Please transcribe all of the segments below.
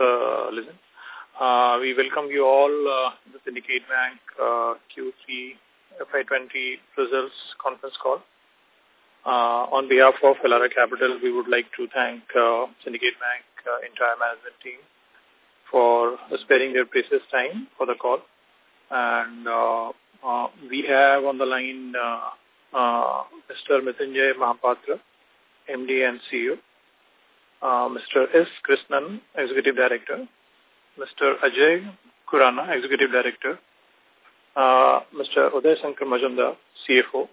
uh, listen. Uh, we welcome you all uh, the Syndicate Bank uh, Q3 FY20 results conference call. Uh, on behalf of Elara Capital, we would like to thank uh, Syndicate Bank uh, entire management team for sparing their precious time for the call. And uh, uh, we have on the line uh, uh, Mr. Mrityunjay Mahapatra, MD and CEO, uh, Mr. S. Krishnan, Executive Director, Mr. Ajay Khurana, Executive Director, uh, Mr. Uday Sankar Majumdar, CFO,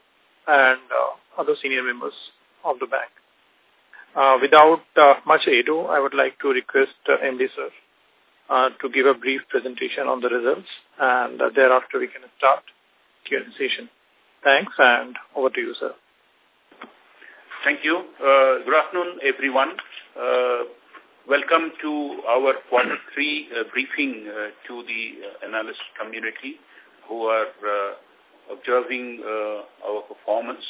and uh, other senior members of the bank. Uh, without uh, much ado, I would like to request uh, MD sir uh, to give a brief presentation on the results, and uh, thereafter we can start Q&A session. Thanks, and over to you, sir. Thank you. Uh, good afternoon, everyone. Uh, welcome to our quarter three uh, briefing uh, to the uh, analyst community who are uh, observing uh, our performance.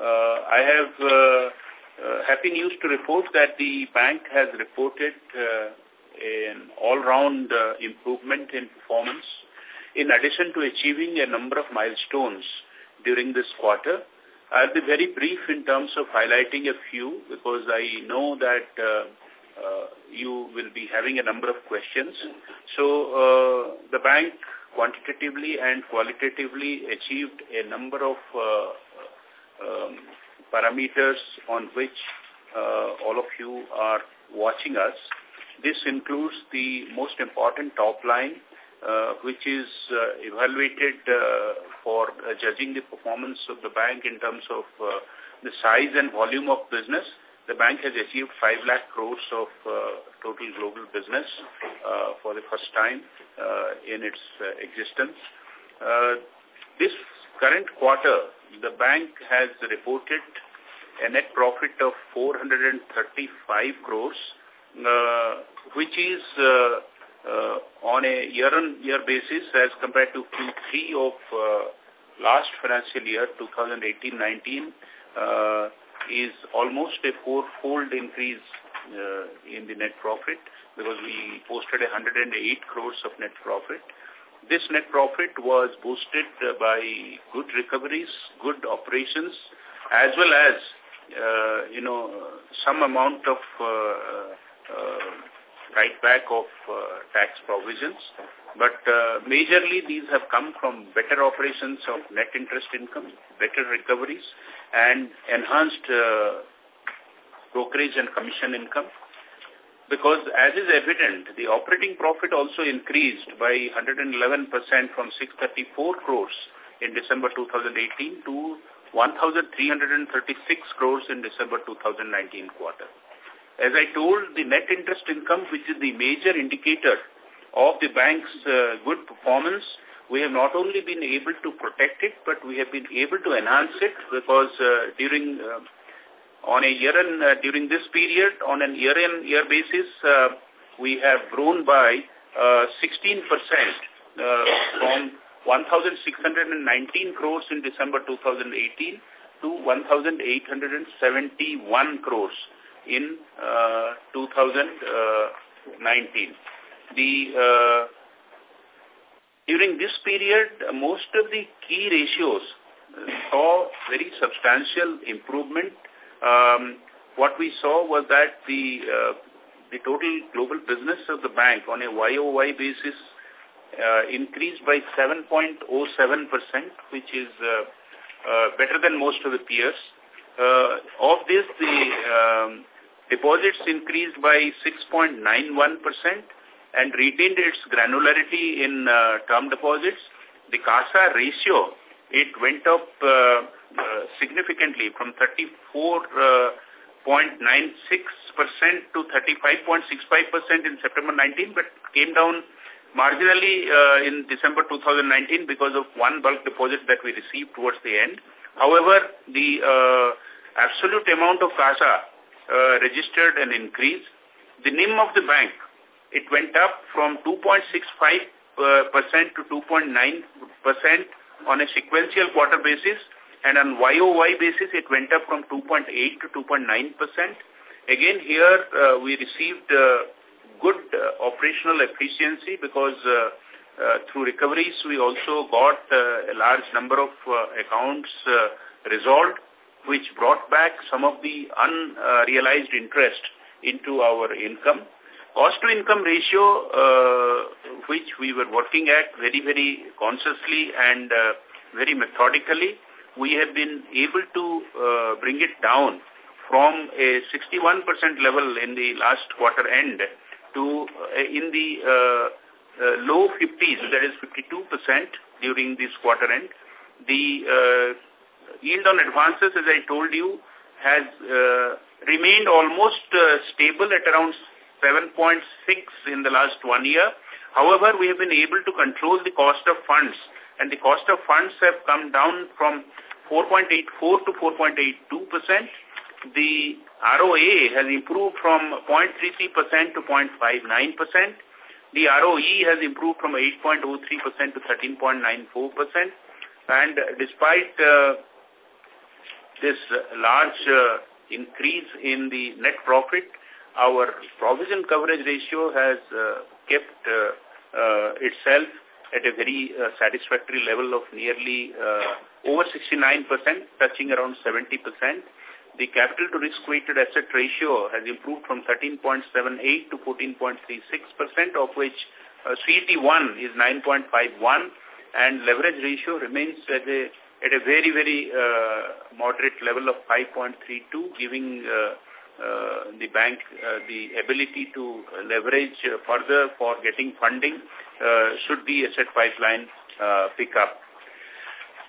I have happy news to report that the bank has reported an all-round improvement in performance in addition to achieving a number of milestones during this quarter. I'll be very brief in terms of highlighting a few because I know that uh, uh, you will be having a number of questions. So uh, the bank quantitatively and qualitatively achieved a number of uh, um, parameters on which uh, all of you are watching us. This includes the most important top line, uh, which is uh, evaluated uh, for uh, judging the performance of the bank in terms of uh, the size and volume of business. The bank has achieved 5 lakh crores of uh, total global business uh, for the first time uh, in its uh, existence. Uh, this current quarter, the bank has reported a net profit of 435 crores, uh, which is uh, on a year-on-year -year basis as compared to Q3 of uh, last financial year, 2018-19, uh, is almost a four-fold increase uh, in the net profit because we posted 108 crores of net profit. This net profit was boosted uh, by good recoveries, good operations, as well as, uh, you know, some amount of uh, uh, write back of uh, tax provisions. But uh, majorly these have come from better operations of net interest income, better recoveries, and enhanced uh, brokerage and commission income. Because as is evident, the operating profit also increased by 111% from 634 crores in December 2018 to 1,336 crores in December 2019 quarter. As I told, the net interest income, which is the major indicator of the bank's uh, good performance, we have not only been able to protect it, but we have been able to enhance it because uh, during uh, on a year and uh, during this period, on an year-on-year basis, uh, we have grown by uh, 16% uh, from 1,619 crores in December 2018 to 1,871 crores in uh, 2019. The uh, during this period, most of the key ratios saw very substantial improvement. Um, what we saw was that the uh, the total global business of the bank on a YOY basis uh, increased by 7.07%, which is uh, uh, better than most of the peers. Of this, the um, Deposits increased by 6.91% and retained its granularity in uh, term deposits. The CASA ratio, it went up uh, uh, significantly from 34.96% to 35.65% in September 19, but came down marginally uh, in December 2019 because of one bulk deposit that we received towards the end. However, the uh, absolute amount of CASA uh, registered an increase. The NIM of the bank, it went up from 2.65% uh, to 2.9% on a sequential quarter basis and on YOY basis it went up from 2.8 to 2.9%. Again here uh, we received uh, good uh, operational efficiency because uh, uh, through recoveries we also got uh, a large number of uh, accounts uh, resolved which brought back some of the unrealized interest into our income. Cost to income ratio, uh, which we were working at very, very consciously and uh, very methodically, we have been able to uh, bring it down from a 61% level in the last quarter end to uh, in the uh, uh, low 50s, that is 52% during this quarter end. The yield on advances, as I told you, has uh, remained almost uh, stable at around 7.6 in the last one year. However, we have been able to control the cost of funds and the cost of funds have come down from 4.84 to 4.82%. The ROA has improved from 0.33% to 0.59%. The ROE has improved from 8.03% to 13.94%. And despite uh, this large uh, increase in the net profit, our provision coverage ratio has uh, kept uh, itself at a very satisfactory level of nearly over 69%, touching around 70%. The capital to risk-weighted asset ratio has improved from 13.78 to 14.36%, of which uh, CET1 is 9.51 and leverage ratio remains at a at a very, very uh, moderate level of 5.32, giving uh, uh, the bank uh, the ability to leverage further for getting funding should the asset pipeline pick up.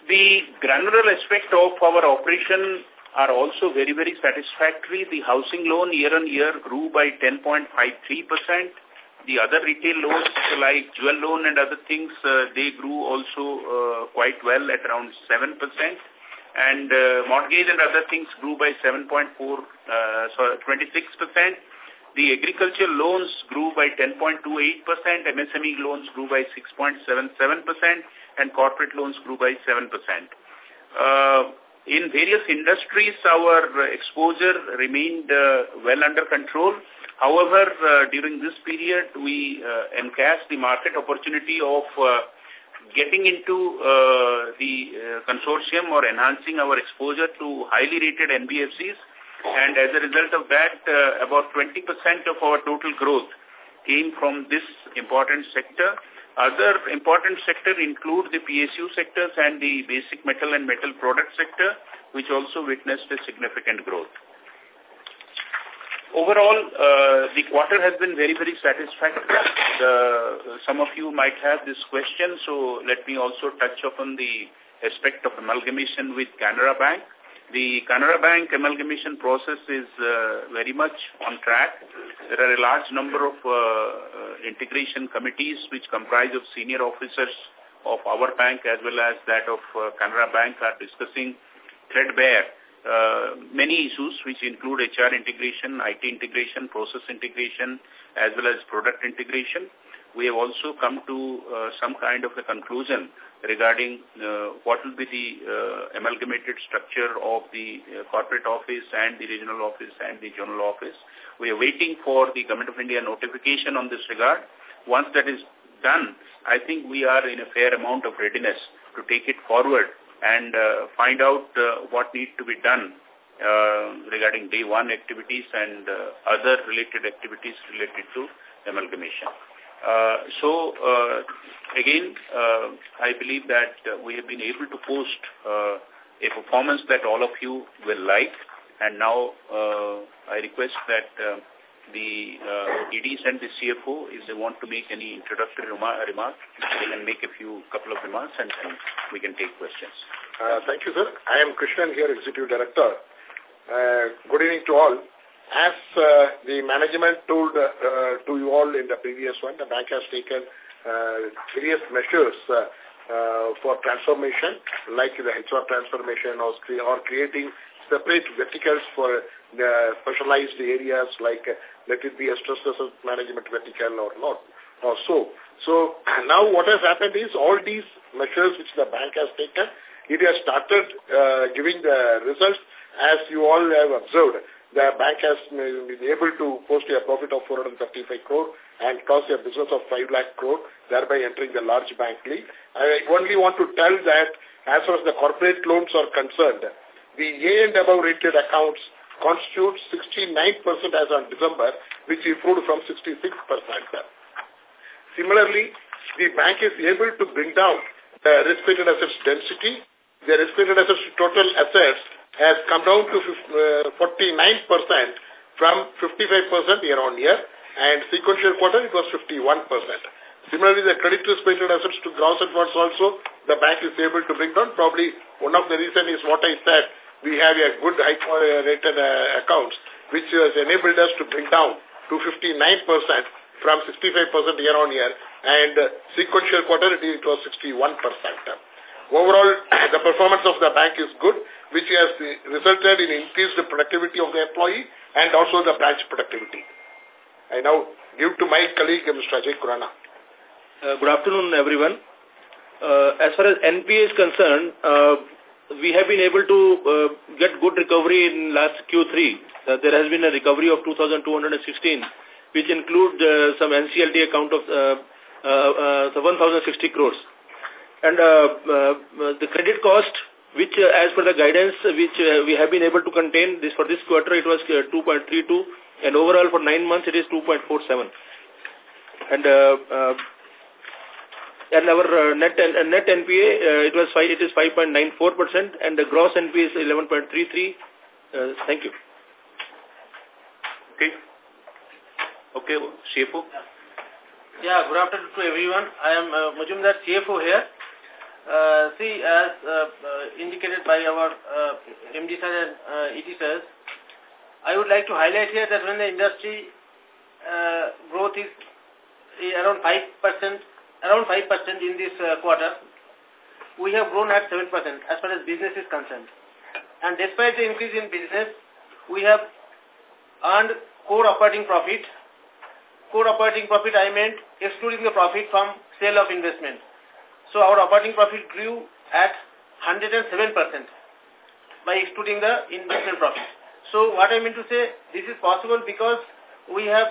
The granular aspect of our operation are also very, very satisfactory. The housing loan year-on-year grew by 10.53%. The other retail loans like jewel loan and other things, uh, they grew also uh, quite well at around 7% and uh, mortgage and other things grew by 7.4, uh, so 26%. The agriculture loans grew by 10.28%, MSME loans grew by 6.77%, and corporate loans grew by 7%. Uh, in various industries, our exposure remained uh, well under control. However, uh, during this period, we uh, encashed the market opportunity of uh, getting into uh, the uh, consortium or enhancing our exposure to highly rated NBFCs. And as a result of that, uh, about 20% of our total growth came from this important sector. Other important sectors include the PSU sectors and the basic metal and metal product sector, which also witnessed a significant growth. Overall, uh, the quarter has been very, very satisfactory. The, some of you might have this question, so let me also touch upon the aspect of amalgamation with Canara Bank. The Canara Bank amalgamation process is uh, very much on track. There are a large number of uh, uh, integration committees which comprise of senior officers of our bank as well as that of uh, Canara Bank are discussing threadbare uh, many issues which include HR integration, IT integration, process integration, as well as product integration. We have also come to uh, some kind of a conclusion regarding uh, what will be the uh, amalgamated structure of the uh, corporate office and the regional office and the general office. We are waiting for the Government of India notification on this regard. Once that is done, I think we are in a fair amount of readiness to take it forward and uh, find out uh, what needs to be done regarding day one activities and other related activities related to amalgamation. Uh, so, uh, again, uh, I believe that we have been able to post a performance that all of you will like. And now I request that the uh, EDs and the CFO, if they want to make any introductory remark, remark they can make a few couple of remarks and then we can take questions. Uh, thank you, sir. I am Krishnan here, Executive Director. Uh, good evening to all. As uh, the management told uh, to you all in the previous one, the bank has taken various measures uh, uh, for transformation, like the HR transformation or, or creating separate verticals for the specialized areas like let it be a stress management vertical or not or so. So now what has happened is all these measures which the bank has taken, it has started uh, giving the results as you all have observed. The bank has been able to post a profit of 435 crore and crossed a business of 5 lakh crore, thereby entering the large bank league. I only want to tell that as far as the corporate loans are concerned, the A and above rated accounts constitute 69% as on December, which improved from 66%. Similarly, the bank is able to bring down the risk-weighted assets density. The risk-weighted assets to total assets has come down to 49% uh, from 55% year on year and sequential quarter it was 51%. Similarly, the credit risk-weighted assets to gross advance also, the bank is able to bring down. Probably one of the reason is what I said, we have a good high-rated uh, accounts, which has enabled us to bring down to 59% from 65% year on year, and uh, sequential quarter it was 61%. Overall, the performance of the bank is good, which has resulted in increased productivity of the employee and also the branch productivity. I now give to my colleague, Mr. Ajay Khurana. Uh, good afternoon, everyone. Uh, as far as NPA is concerned, uh, we have been able to uh, get good recovery in last Q3. Uh, there has been a recovery of 2,216, which include uh, some NCLT account of uh, uh, uh, 1,060 crores. And uh, uh, the credit cost, which uh, as per the guidance, which uh, we have been able to contain, this for this quarter it was uh, 2.32, and overall for nine months it is 2.47. And uh, uh, and our uh, net uh, net NPA uh, it was five, it is 5.94 percent, and the gross NPA is 11.33. Uh, thank you. Okay. Okay, CFO. Yeah, good afternoon to everyone. I am uh, Majumdar CFO here. Uh, see, as uh, uh, indicated by our uh, MD sir and uh, ED sirs, I would like to highlight here that when the industry uh, growth is around 5% around 5% in this uh, quarter. We have grown at 7% as far as business is concerned. And despite the increase in business, we have earned core operating profit. Core operating profit I meant excluding the profit from sale of investment. So our operating profit grew at 107% by excluding the investment profit. So what I mean to say, this is possible because we have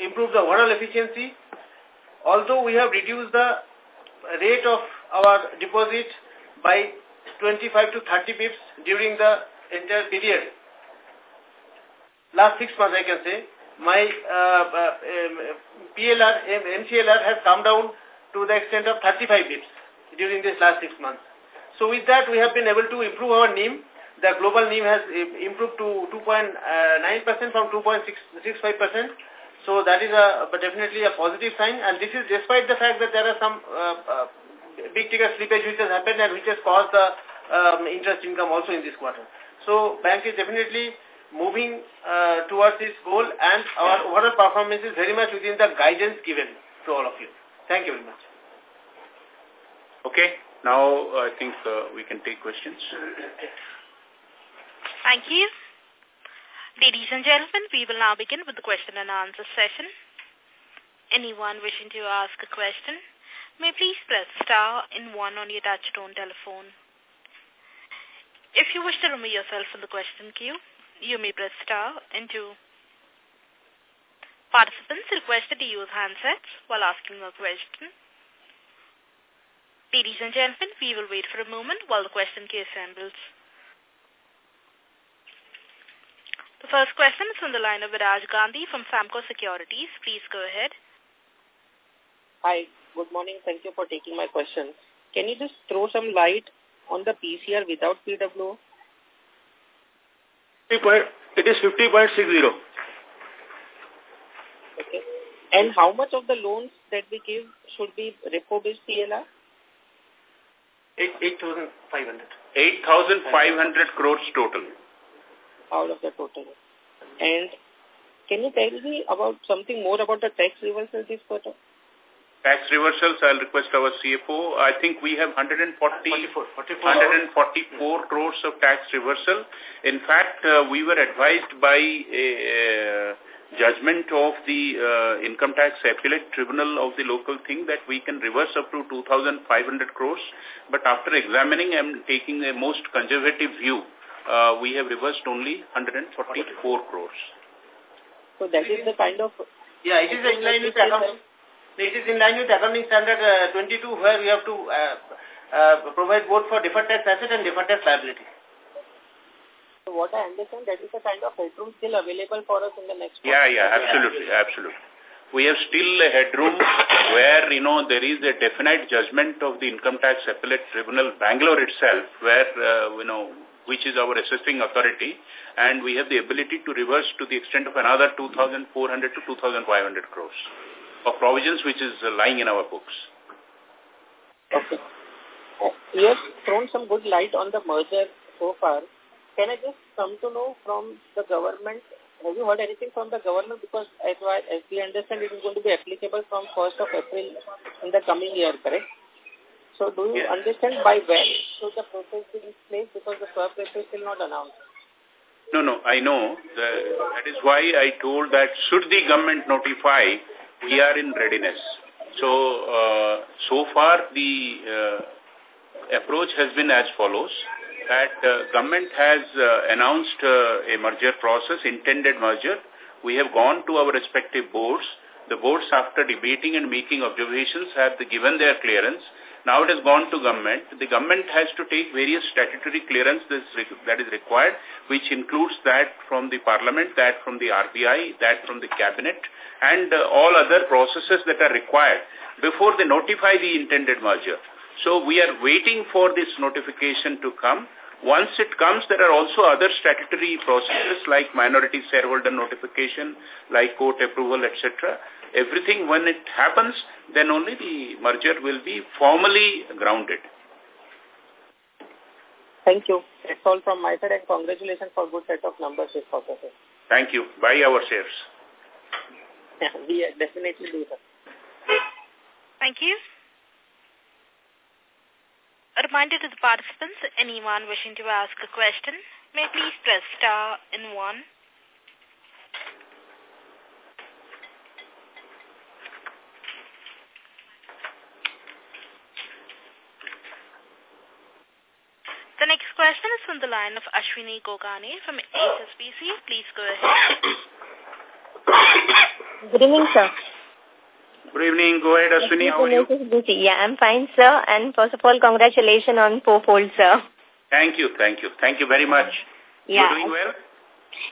improved the overall efficiency although we have reduced the rate of our deposit by 25 to 30 pips during the entire period, last six months I can say, my uh, uh, PLR, MCLR has come down to the extent of 35 pips during this last six months. So with that, we have been able to improve our NIM. The global NIM has improved to 2.9% from 2.65%. So that is a definitely a positive sign, and this is despite the fact that there are some uh, uh, big ticket slippage which has happened and which has caused the um, interest income also in this quarter. So bank is definitely moving uh, towards this goal, and our overall performance is very much within the guidance given to all of you. Thank you very much. Okay. Now I think uh, we can take questions. Thank you. Ladies and gentlemen, we will now begin with the question and answer session. Anyone wishing to ask a question may please press star in one on your touchtone telephone. If you wish to remove yourself from the question queue, you may press star and two. Participants requested to use handsets while asking a question. Ladies and gentlemen, we will wait for a moment while the question queue assembles. The first question is from the line of Viraj Gandhi from Samco Securities. Please go ahead. Hi, good morning. Thank you for taking my question. Can you just throw some light on the PCR without PWO? It is 50.60. Okay. And how much of the loans that we give should be repo-based PLR? 8,500. 8,500 crores total out of the total. And can you tell me about something more about the tax reversal this quarter? Tax reversals, I'll request our CFO. I think we have 140, 44, 144 crores of tax reversal. In fact, uh, we were advised by uh, judgment of the uh, income tax appellate tribunal of the local thing that we can reverse up to 2,500 crores. But after examining, I'm taking a most conservative view uh, we have reversed only 144 crores. So that is the kind of Yeah, it is in line with accounting. It is in line with accounting standard uh, 22 where we have to uh, uh, provide both for deferred tax asset and deferred tax liability. So what I understand, that is the kind of headroom still available for us in the next Yeah, yeah, absolutely, absolutely. We have still a headroom where, you know, there is a definite judgment of the Income Tax Appellate Tribunal, Bangalore itself, where, uh, you know, which is our assessing authority, and we have the ability to reverse to the extent of another 2,400 to 2,500 crores of provisions which is uh, lying in our books. Okay. You have thrown some good light on the merger so far. Can I just come to know from the government, have you heard anything from the government? Because as, I, as we understand, it is going to be applicable from 1st of April in the coming year, correct? So do you understand by when should the process be in place? Because the swap is still not announced. No, no, I know. The, that is why I told that should the government notify, we are in readiness. So, uh, so far the uh, approach has been as follows, that uh, government has uh, announced uh, a merger process, intended merger. We have gone to our respective boards. The boards, after debating and making observations, have given their clearance. Now it has gone to government. The government has to take various statutory clearance that is required, which includes that from the parliament, that from the RBI, that from the cabinet, and uh, all other processes that are required before they notify the intended merger. So we are waiting for this notification to come. Once it comes, there are also other statutory processes like minority shareholder notification, like court approval, etc. Everything, when it happens, then only the merger will be formally grounded. Thank you. That's all from my side and congratulations for good set of numbers this quarter. Thank you. Buy our shares. Yeah, we definitely do that. Thank you. A reminder to the participants, anyone wishing to ask a question, may please press star in one. The next question is from the line of Ashwini Gogane from HSBC. Please go ahead. Good evening, sir. Good evening. Go ahead, Ashwini. How are you? Yeah, I'm fine, sir. And first of all, congratulations on fourfold, sir. Thank you. Thank you. Thank you very much. Yeah. You're doing well?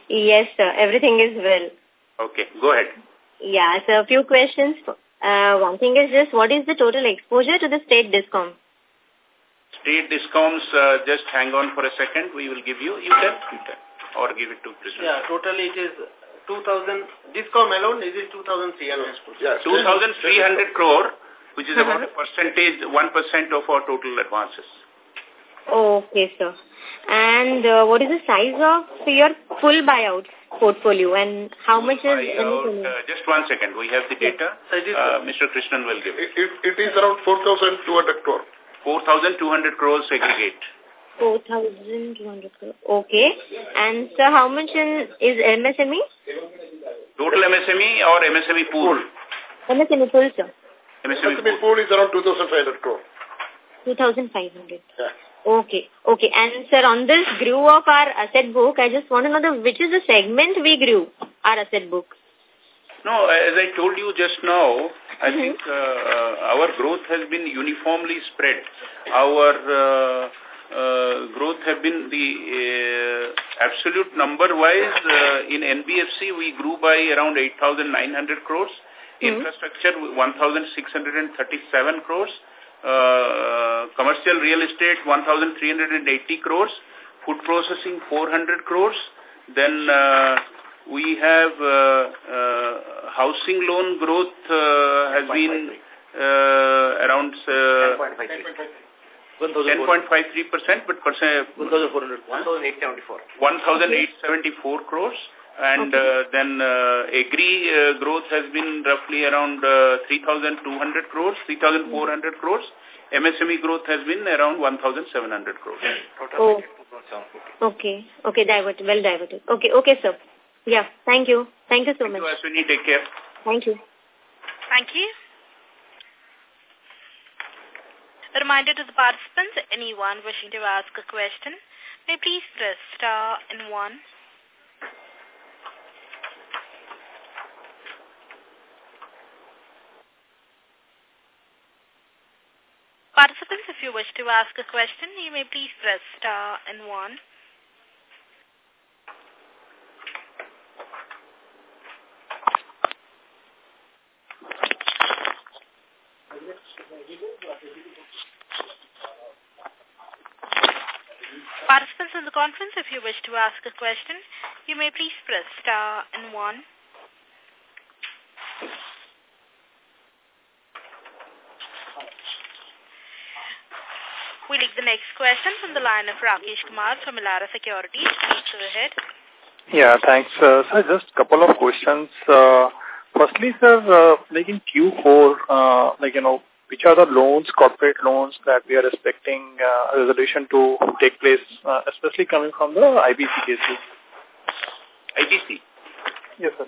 Yes, sir. Everything is well. Okay. Go ahead. Yeah, so a few questions. Uh, one thing is just, what is the total exposure to the state discom? State discoms, uh, just hang on for a second. We will give you. You can, you can. Or give it to Krishna. Yeah, totally it is 2,000. Discom alone is it 2,300 Yes. 2,300 crore, which is about a percentage, 1% of our total advances. Okay, sir. And uh, what is the size of your full buyout portfolio and how much is Buyout, uh, just one second. We have the data. Uh, Mr. Krishnan will give it. It, it, it is around 4,200 crore. 4,200 crores aggregate. 4,200 crore. Okay. And sir, how much in, is MSME? Total MSME or MSME pool? MSME full, sir. MSME MSME pool is around 2,500 crore. 2,500. Yeah. Okay. Okay. And sir, on this grew of our asset book, I just want to know the which is the segment we grew our asset book. No, as I told you just now, I Mhm. think uh, uh, our growth has been uniformly spread. Our uh, growth have been the uh, absolute number-wise uh, in NBFC, we grew by around 8,900 crores. Mhm. Infrastructure, 1,637 crores. Uh, commercial real estate, 1,380 crores. Food processing, 400 crores. Then uh, we have uh, uh, housing loan growth uh, has been uh, around uh, 10.53%, but percent 1,400. 1,874. 1,874 crores. And uh, then uh, agri uh, growth has been roughly around uh, 3,200 crores, 3,400 crores. MSME growth has been around 1,700 crores. Oh. Okay. Okay, diverted. Well diverted. Okay. Okay, sir. Yeah. Thank you. Thank you so much. So, Ashwini, take care. Thank you. Thank you. A reminder to the participants, anyone wishing to ask a question, may please press star and one. Participants, if you wish to ask a question, you may please press star and one. Conference, if you wish to ask a question, you may please press star and one. We take the next question from the line of Rakesh Kumar from Elara Securities. Please go ahead. Yeah, thanks. Uh, sir, just couple of questions. Uh, firstly, sir, uh, like in Q4, uh, like, you know, which are the loans, corporate loans that we are expecting uh, resolution to take place, uh, especially coming from the IBC cases? IBC? Yes, sir.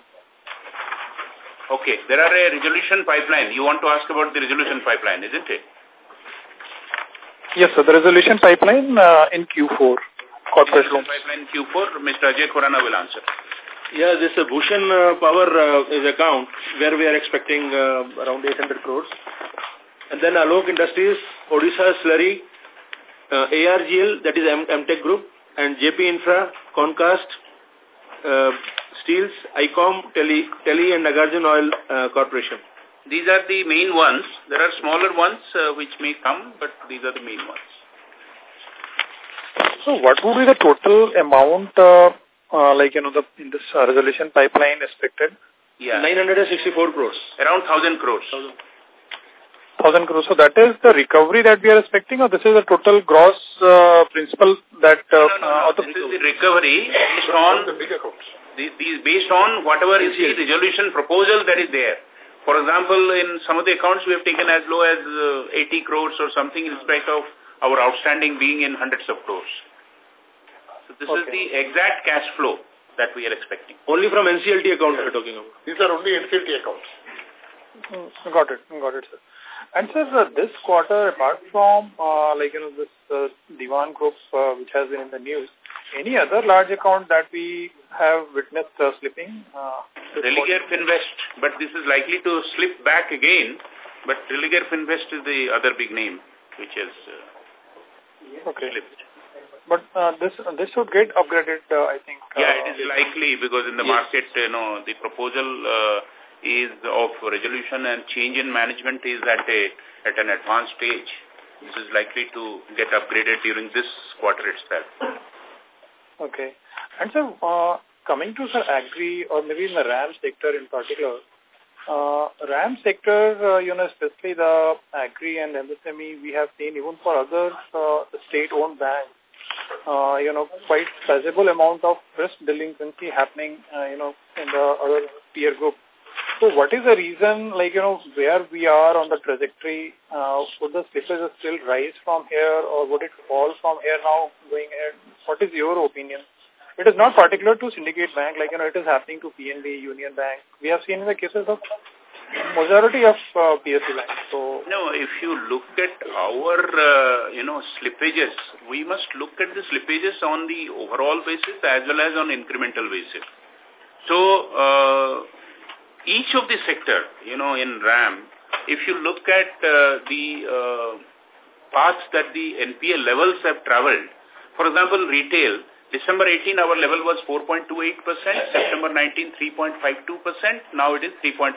Okay, there are a resolution pipeline. You want to ask about the resolution pipeline, isn't it? Yes, sir. The resolution pipeline uh, in Q4, corporate loans. Pipeline Q4, Mr. Ajay Khurana will answer. Yeah, this uh, Bhushan uh, Power uh, is account where we are expecting uh, around 800 crores. And then Alok Industries, Odisha Slurry, uh, ARGL, that is M Amtek Group, and JP Infra, Concast, uh, Steels, ICOMM, Tele, Tele and Nagarjun Oil uh, Corporation. These are the main ones. There are smaller ones uh, which may come, but these are the main ones. So what would be the total amount, uh, uh, like, you know, the in this uh, resolution pipeline expected? Yeah. 964 crores. Around 1,000 crores. 1,000 crores. So that is the recovery that we are expecting or this is the total gross uh, principal that... Uh, no, no, no. Uh, this is the recovery based on... The big accounts. These, these based on whatever is the resolution proposal that is there. For example, in some of the accounts we have taken as low as uh, 80 crores or something in respect of our outstanding being in hundreds of crores. So this okay. is the exact cash flow that we are expecting. Only from NCLT accounts we're talking about. These are only NCLT accounts. Mm, got it. Got it, sir. And sir, uh, this quarter, apart from, uh, like, you know, this uh, Dewan group, uh, which has been in the news, any other large account that we have witnessed uh, slipping? Uh, Religare Finvest, but this is likely to slip back again. But Religare Finvest is the other big name, which has uh, okay. slipped. But uh, this this should get upgraded, uh, I think. Yeah, it is likely because in the yes. market, you know, the proposal uh, is of resolution and change in management is at a at an advanced stage. This is likely to get upgraded during this quarter itself. Okay. And so, uh, coming to sir agri or maybe in the RAM sector in particular, uh, RAM sector, uh, you know, especially the agri and MSME, we have seen even for other uh, state-owned banks, uh, you know, quite sizable amount of risk delinquency happening, uh, you know, in the other peer group. So what is the reason, like, you know, where we are on the trajectory? Uh, would the slippages still rise from here or would it fall from here now going ahead? What is your opinion? It is not particular to syndicate bank, like, you know, it is happening to PNB, Union Bank. We have seen in the cases of majority of uh, PSU banks. So no, if you look at our, uh, you know, slippages, we must look at the slippages on the overall basis as well as on incremental basis. So, uh, each of the sector, you know, in RAM, if you look at uh, the uh, paths that the NPA levels have traveled, for example, retail, December 18, our level was 4.28%, September 19, 3.52%, now it is 3.4%.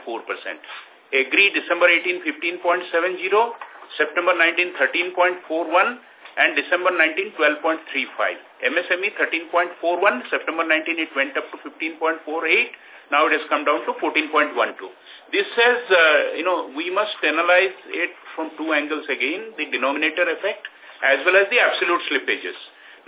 Agri, December 18, 15.70, September 19, 13.41, and December 19, 12.35. MSME 13.41, September 19 it went up to 15.48, now it has come down to 14.12. This says, uh, you know, we must analyze it from two angles again, the denominator effect as well as the absolute slippages.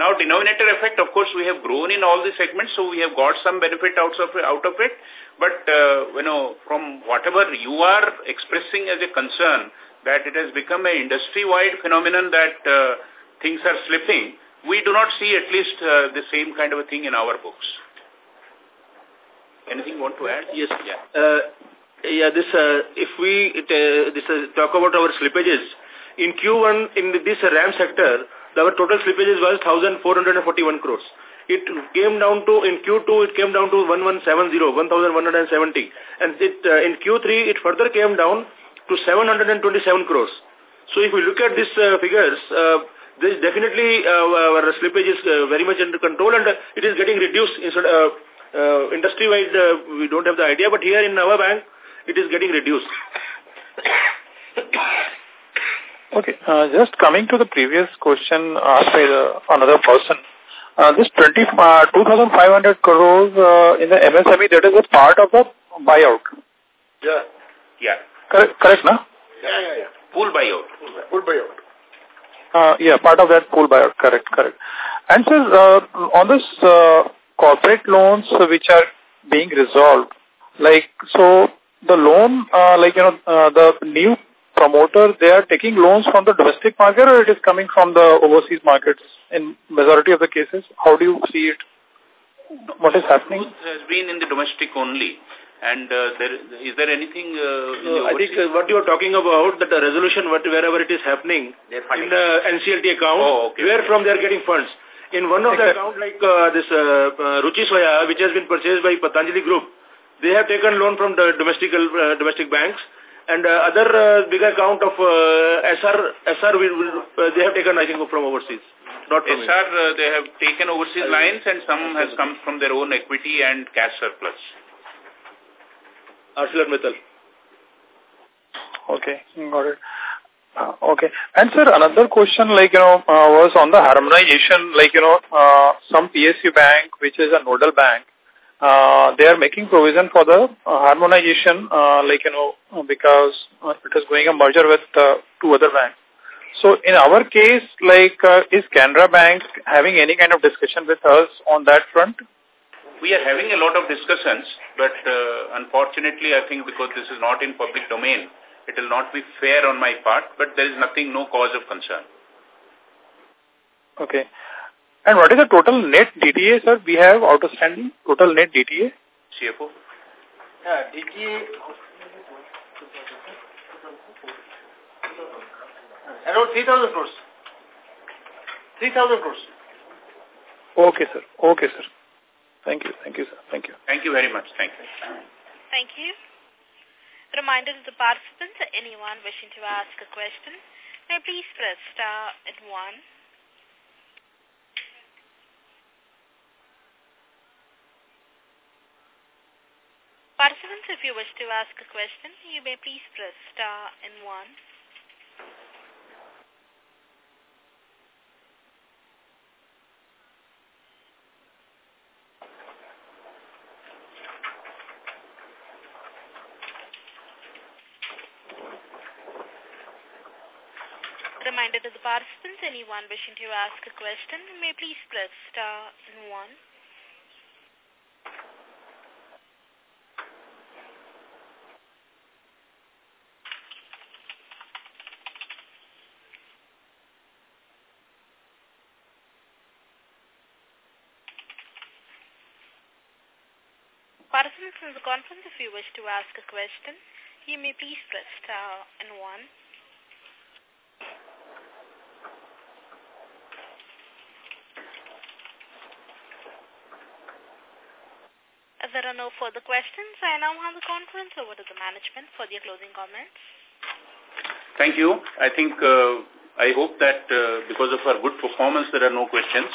Now, denominator effect, of course, we have grown in all the segments, so we have got some benefit out of. Out of it. But, uh, you know, from whatever you are expressing as a concern that it has become an industry-wide phenomenon that uh, things are slipping, we do not see at least uh, the same kind of a thing in our books. Anything you want to add? Yes. Yeah. Uh, yeah, this, uh, if we uh, this, uh, talk about our slippages, in Q1, in this RAM sector, our total slippages was 1,441 crores. It came down to, in Q2, it came down to 1170, 1,170. And it, uh, in Q3, it further came down to 727 crores. So if we look at these uh, figures, uh, this definitely uh, our slippage is uh, very much under control and uh, it is getting reduced. Instead, uh, uh, industry-wide, uh, we don't have the idea, but here in our bank, it is getting reduced. Okay, uh, just coming to the previous question asked by the, another person. Uh, this 20, uh, 2,500 crores uh, in the MSME, that is a part of the buyout. Yeah. Yeah. Correct, correct no? Yeah, yeah, yeah. Pool buyout. Full buyout. Uh, yeah, part of that pool buyout, correct, correct. And sir, uh, on this uh, corporate loans which are being resolved, like, so the loan, uh, like, you know, uh, the new promoter, they are taking loans from the domestic market or it is coming from the overseas markets in majority of the cases? How do you see it? What is happening? Growth has been in the domestic only. And uh, there, is there anything... Uh, No, I think uh, what you are talking about, that the resolution, what, wherever it is happening, in the NCLT account, Oh, okay. where from they are getting funds. In one of the Exactly. account, like uh, this uh, uh, Ruchi Soya, which has been purchased by Patanjali Group, they have taken loan from the domestic uh, domestic banks, and uh, other uh, bigger account of uh, Essar, Essar will, will, uh, they have taken, I think, from overseas, not from SR, uh, they have taken overseas lines and some has come from their own equity and cash surplus. ArcelorMittal. Okay, got it. Uh, okay. And sir, another question, like, you know, uh, was on the harmonization, like, you know, uh, some PSU bank, which is a nodal bank, uh, they are making provision for the uh, harmonization, uh, like, you know, because uh, it is going a merger with uh, two other banks. So in our case, like, uh, is Canara Bank having any kind of discussion with us on that front? We are having a lot of discussions, but uh, unfortunately, I think because this is not in public domain, it will not be fair on my part, but there is nothing, no cause of concern. Okay. And what is the total net DTA, sir, we have outstanding? Total net DTA? CFO? Yeah, DTA around 3,000 crores. 3,000 crores. Okay, sir. Okay, sir. Thank you. Thank you, sir. Thank you. Thank you very much. Thank you. Thank you. Reminder to the participants, anyone wishing to ask a question, may please press star and one. Participants, if you wish to ask a question, you may please press star and one. Reminder to the participants, anyone wishing to ask a question, may please press star and one. Participants in the conference, if you wish to ask a question, you may please press star and one. As there are no further questions, I now hand the conference over to the management for their closing comments. Thank you. I think, uh, I hope that uh, because of our good performance, there are no questions.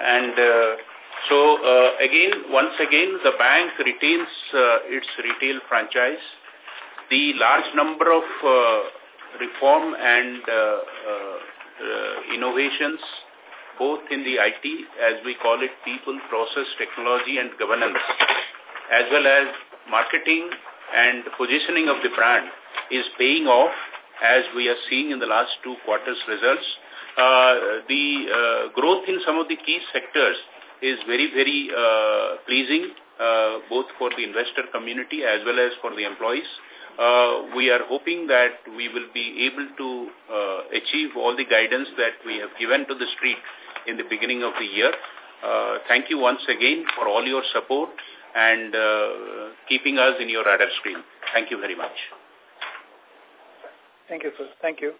And uh, so, uh, again, once again, the bank retains uh, its retail franchise. The large number of uh, reform and innovations, both in the IT, as we call it, people, process, technology, and governance, as well as marketing and positioning of the brand is paying off as we are seeing in the last two quarters results. Uh, the uh, growth in some of the key sectors is very, very uh, pleasing, uh, both for the investor community as well as for the employees. Uh, we are hoping that we will be able to uh, achieve all the guidance that we have given to the street in the beginning of the year. Uh, thank you once again for all your support and uh, keeping us in your radar screen. Thank you very much. Thank you, sir. Thank you.